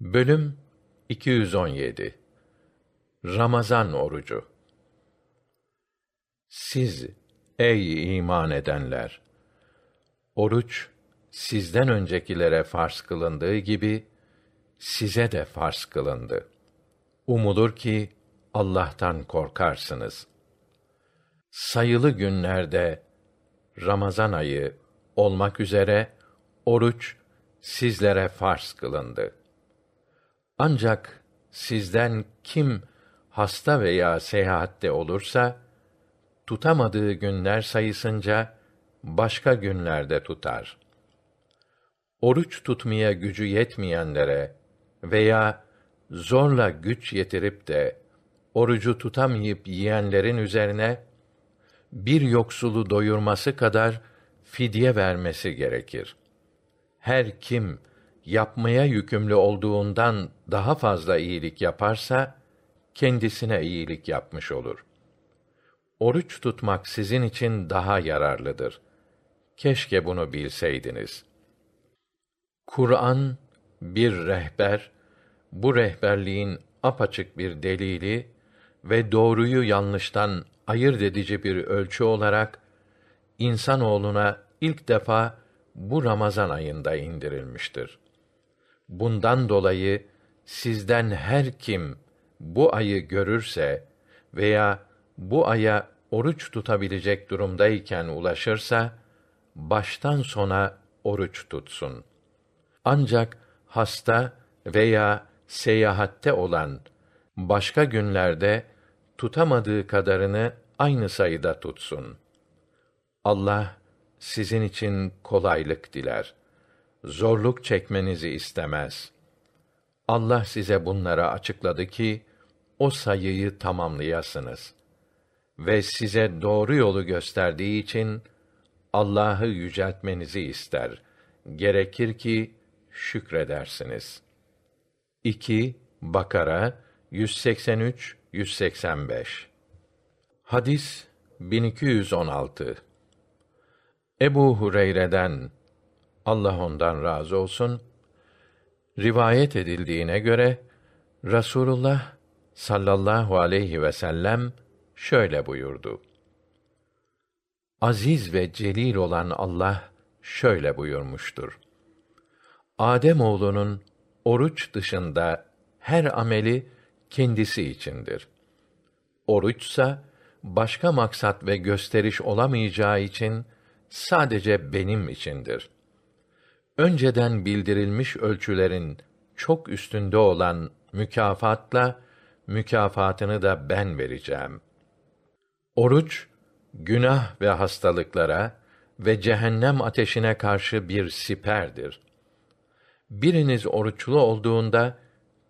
Bölüm 217 Ramazan orucu Siz ey iman edenler oruç sizden öncekilere farz kılındığı gibi size de farz kılındı. Umulur ki Allah'tan korkarsınız. Sayılı günlerde Ramazan ayı olmak üzere oruç sizlere farz kılındı. Ancak sizden kim hasta veya seyahatte olursa tutamadığı günler sayısınca başka günlerde tutar. Oruç tutmaya gücü yetmeyenlere veya zorla güç yetirip de orucu tutamayıp yiyenlerin üzerine bir yoksulu doyurması kadar fidye vermesi gerekir. Her kim yapmaya yükümlü olduğundan daha fazla iyilik yaparsa kendisine iyilik yapmış olur. Oruç tutmak sizin için daha yararlıdır. Keşke bunu bilseydiniz. Kur'an bir rehber, bu rehberliğin apaçık bir delili ve doğruyu yanlıştan ayırt edici bir ölçü olarak insanoğluna ilk defa bu Ramazan ayında indirilmiştir. Bundan dolayı sizden her kim bu ayı görürse veya bu aya oruç tutabilecek durumdayken ulaşırsa baştan sona oruç tutsun. Ancak hasta veya seyahatte olan başka günlerde tutamadığı kadarını aynı sayıda tutsun. Allah sizin için kolaylık diler. Zorluk çekmenizi istemez. Allah size bunları açıkladı ki o sayıyı tamamlayasınız. Ve size doğru yolu gösterdiği için Allah'ı yüceltmenizi ister. Gerekir ki şükredersiniz. 2 Bakara 183 185 Hadis 1216 Ebu Hureyre'den Allah ondan razı olsun rivayet edildiğine göre Rasulullah sallallahu aleyhi ve sellem şöyle buyurdu. Aziz ve celil olan Allah şöyle buyurmuştur. Adem oğlunun oruç dışında her ameli kendisi içindir. Oruçsa başka maksat ve gösteriş olamayacağı için sadece benim içindir. Önceden bildirilmiş ölçülerin çok üstünde olan mükafatla mükafatını da ben vereceğim. Oruç günah ve hastalıklara ve cehennem ateşine karşı bir siperdir. Biriniz oruçlu olduğunda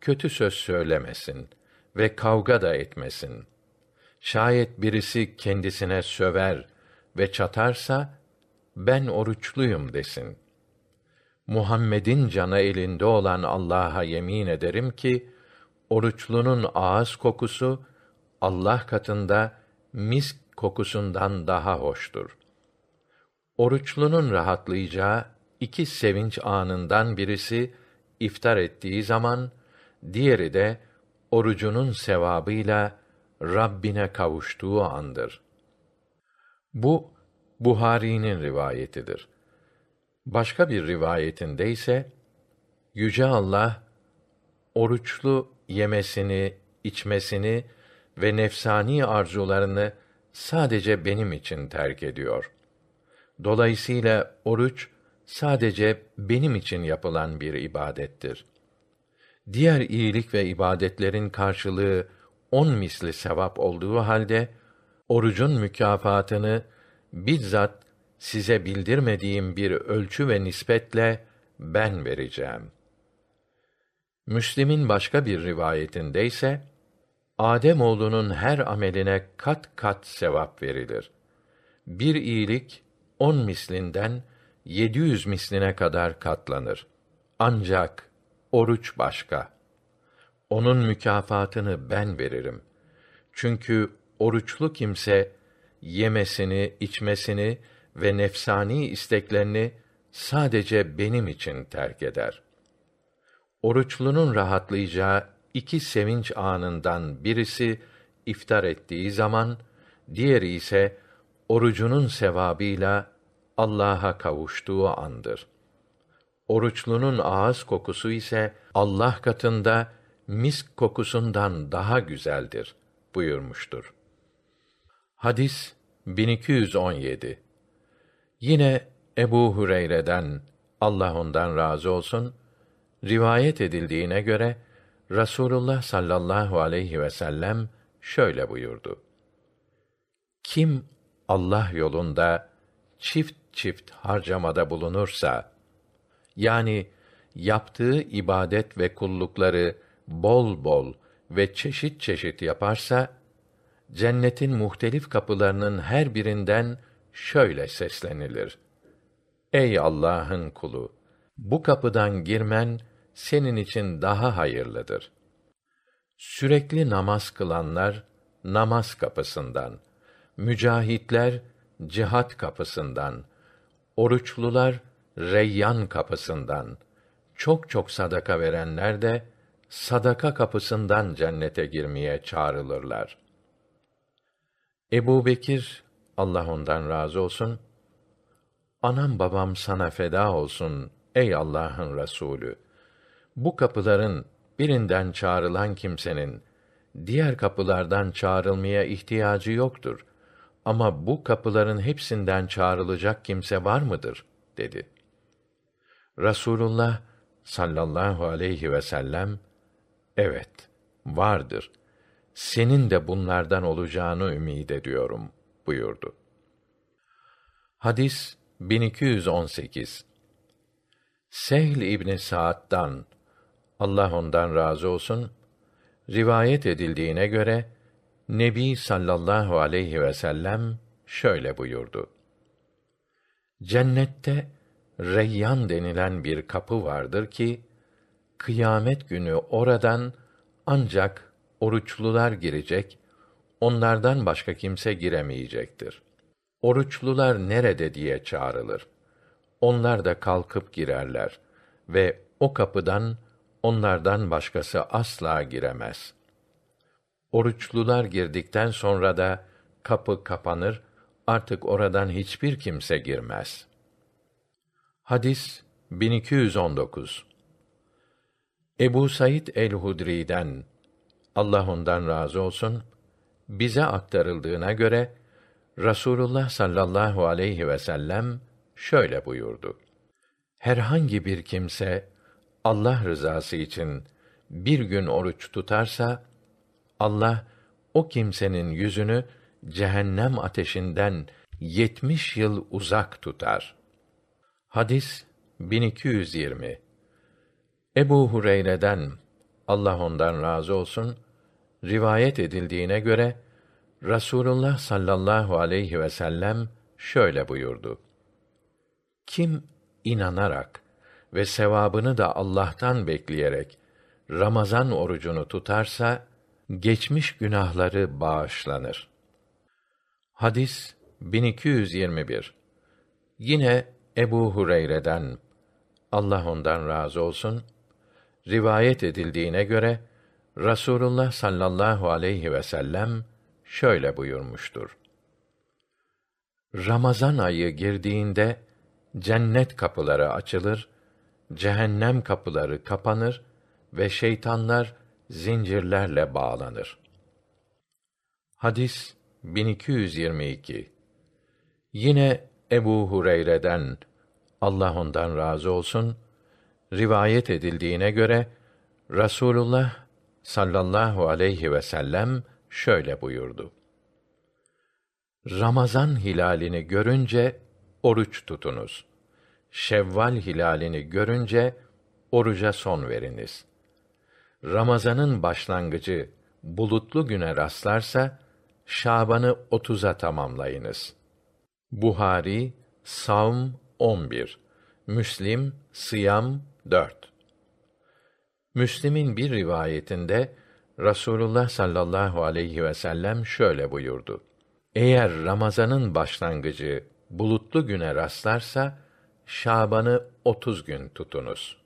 kötü söz söylemesin ve kavga da etmesin. Şayet birisi kendisine söver ve çatarsa ben oruçluyum desin. Muhammed'in canı elinde olan Allah'a yemin ederim ki oruçlunun ağız kokusu Allah katında misk kokusundan daha hoştur. Oruçlunun rahatlayacağı iki sevinç anından birisi iftar ettiği zaman, diğeri de orucunun sevabıyla Rabbine kavuştuğu andır. Bu Buhari'nin rivayetidir. Başka bir rivayetinde ise yüce Allah oruçlu yemesini, içmesini ve nefsani arzularını sadece benim için terk ediyor. Dolayısıyla oruç sadece benim için yapılan bir ibadettir. Diğer iyilik ve ibadetlerin karşılığı on misli sevap olduğu halde orucun mükafatını bizzat size bildirmediğim bir ölçü ve nispetle ben vereceğim. Müslim'in başka bir rivayetinde ise Adem oğlunun her ameline kat kat sevap verilir. Bir iyilik on mislinden yedi yüz misline kadar katlanır. Ancak oruç başka. Onun mükafatını ben veririm. Çünkü oruçlu kimse yemesini, içmesini ve nefsani isteklerini sadece benim için terk eder. Oruçlunun rahatlayacağı iki sevinç anından birisi iftar ettiği zaman, diğeri ise orucunun sevabıyla Allah'a kavuştuğu andır. Oruçlunun ağız kokusu ise Allah katında misk kokusundan daha güzeldir buyurmuştur. Hadis 1217. Yine Ebu Hureyre'den Allah ondan razı olsun rivayet edildiğine göre Rasulullah sallallahu aleyhi ve sellem şöyle buyurdu. Kim Allah yolunda çift çift harcamada bulunursa yani yaptığı ibadet ve kullukları bol bol ve çeşit çeşit yaparsa cennetin muhtelif kapılarının her birinden şöyle seslenilir. Ey Allah'ın kulu, bu kapıdan girmen senin için daha hayırlıdır. Sürekli namaz kılanlar namaz kapısından, mücahitler cihat kapısından, oruçlular Reyyan kapısından, çok çok sadaka verenler de sadaka kapısından cennete girmeye çağrılırlar. Ebu Bekir, Allah ondan razı olsun, anam babam sana feda olsun ey Allah'ın Resulü. Bu kapıların birinden çağrılan kimsenin diğer kapılardan çağrılmaya ihtiyacı yoktur. Ama bu kapıların hepsinden çağrılacak kimse var mıdır? dedi. Rasulullah sallallahu aleyhi ve sellem evet vardır. Senin de bunlardan olacağını ümid ediyorum buyurdu. Hadis 1218 Sehl İbni Sa'd'dan Allah ondan razı olsun rivayet edildiğine göre Nebi sallallahu aleyhi ve sellem şöyle buyurdu. Cennette Reyyan denilen bir kapı vardır ki kıyamet günü oradan ancak oruçlular girecek, onlardan başka kimse giremeyecektir. Oruçlular nerede diye çağrılır. Onlar da kalkıp girerler ve o kapıdan onlardan başkası asla giremez. Oruçlular girdikten sonra da kapı kapanır, artık oradan hiçbir kimse girmez. Hadis 1219 Ebu Said el-Hudri'den Allah ondan razı olsun bize aktarıldığına göre Rasulullah sallallahu aleyhi ve sellem şöyle buyurdu. Herhangi bir kimse Allah rızası için bir gün oruç tutarsa Allah o kimsenin yüzünü cehennem ateşinden yetmiş yıl uzak tutar. Hadis 1220 Ebu Hureyre'den Allah ondan razı olsun rivayet edildiğine göre Rasulullah sallallahu aleyhi ve sellem şöyle buyurdu. Kim inanarak ve sevabını da Allah'tan bekleyerek Ramazan orucunu tutarsa geçmiş günahları bağışlanır. Hadis 1221. Yine Ebu Hureyre'den Allah ondan razı olsun rivayet edildiğine göre Rasulullah sallallahu aleyhi ve sellem şöyle buyurmuştur. Ramazan ayı girdiğinde cennet kapıları açılır, cehennem kapıları kapanır ve şeytanlar zincirlerle bağlanır. Hadis 1222. Yine Ebu Hureyre'den Allah ondan razı olsun rivayet edildiğine göre Rasulullah sallallahu aleyhi ve sellem şöyle buyurdu. Ramazan hilalini görünce oruç tutunuz. Şevval hilalini görünce oruca son veriniz. Ramazanın başlangıcı bulutlu güne rastlarsa Şaban'ı otuza tamamlayınız. Buhari Savm 11 Müslim Sıyam 4 Müslim'in bir rivayetinde Rasulullah sallallahu aleyhi ve sellem şöyle buyurdu. Eğer Ramazan'ın başlangıcı bulutlu güne rastlarsa Şaban'ı otuz gün tutunuz.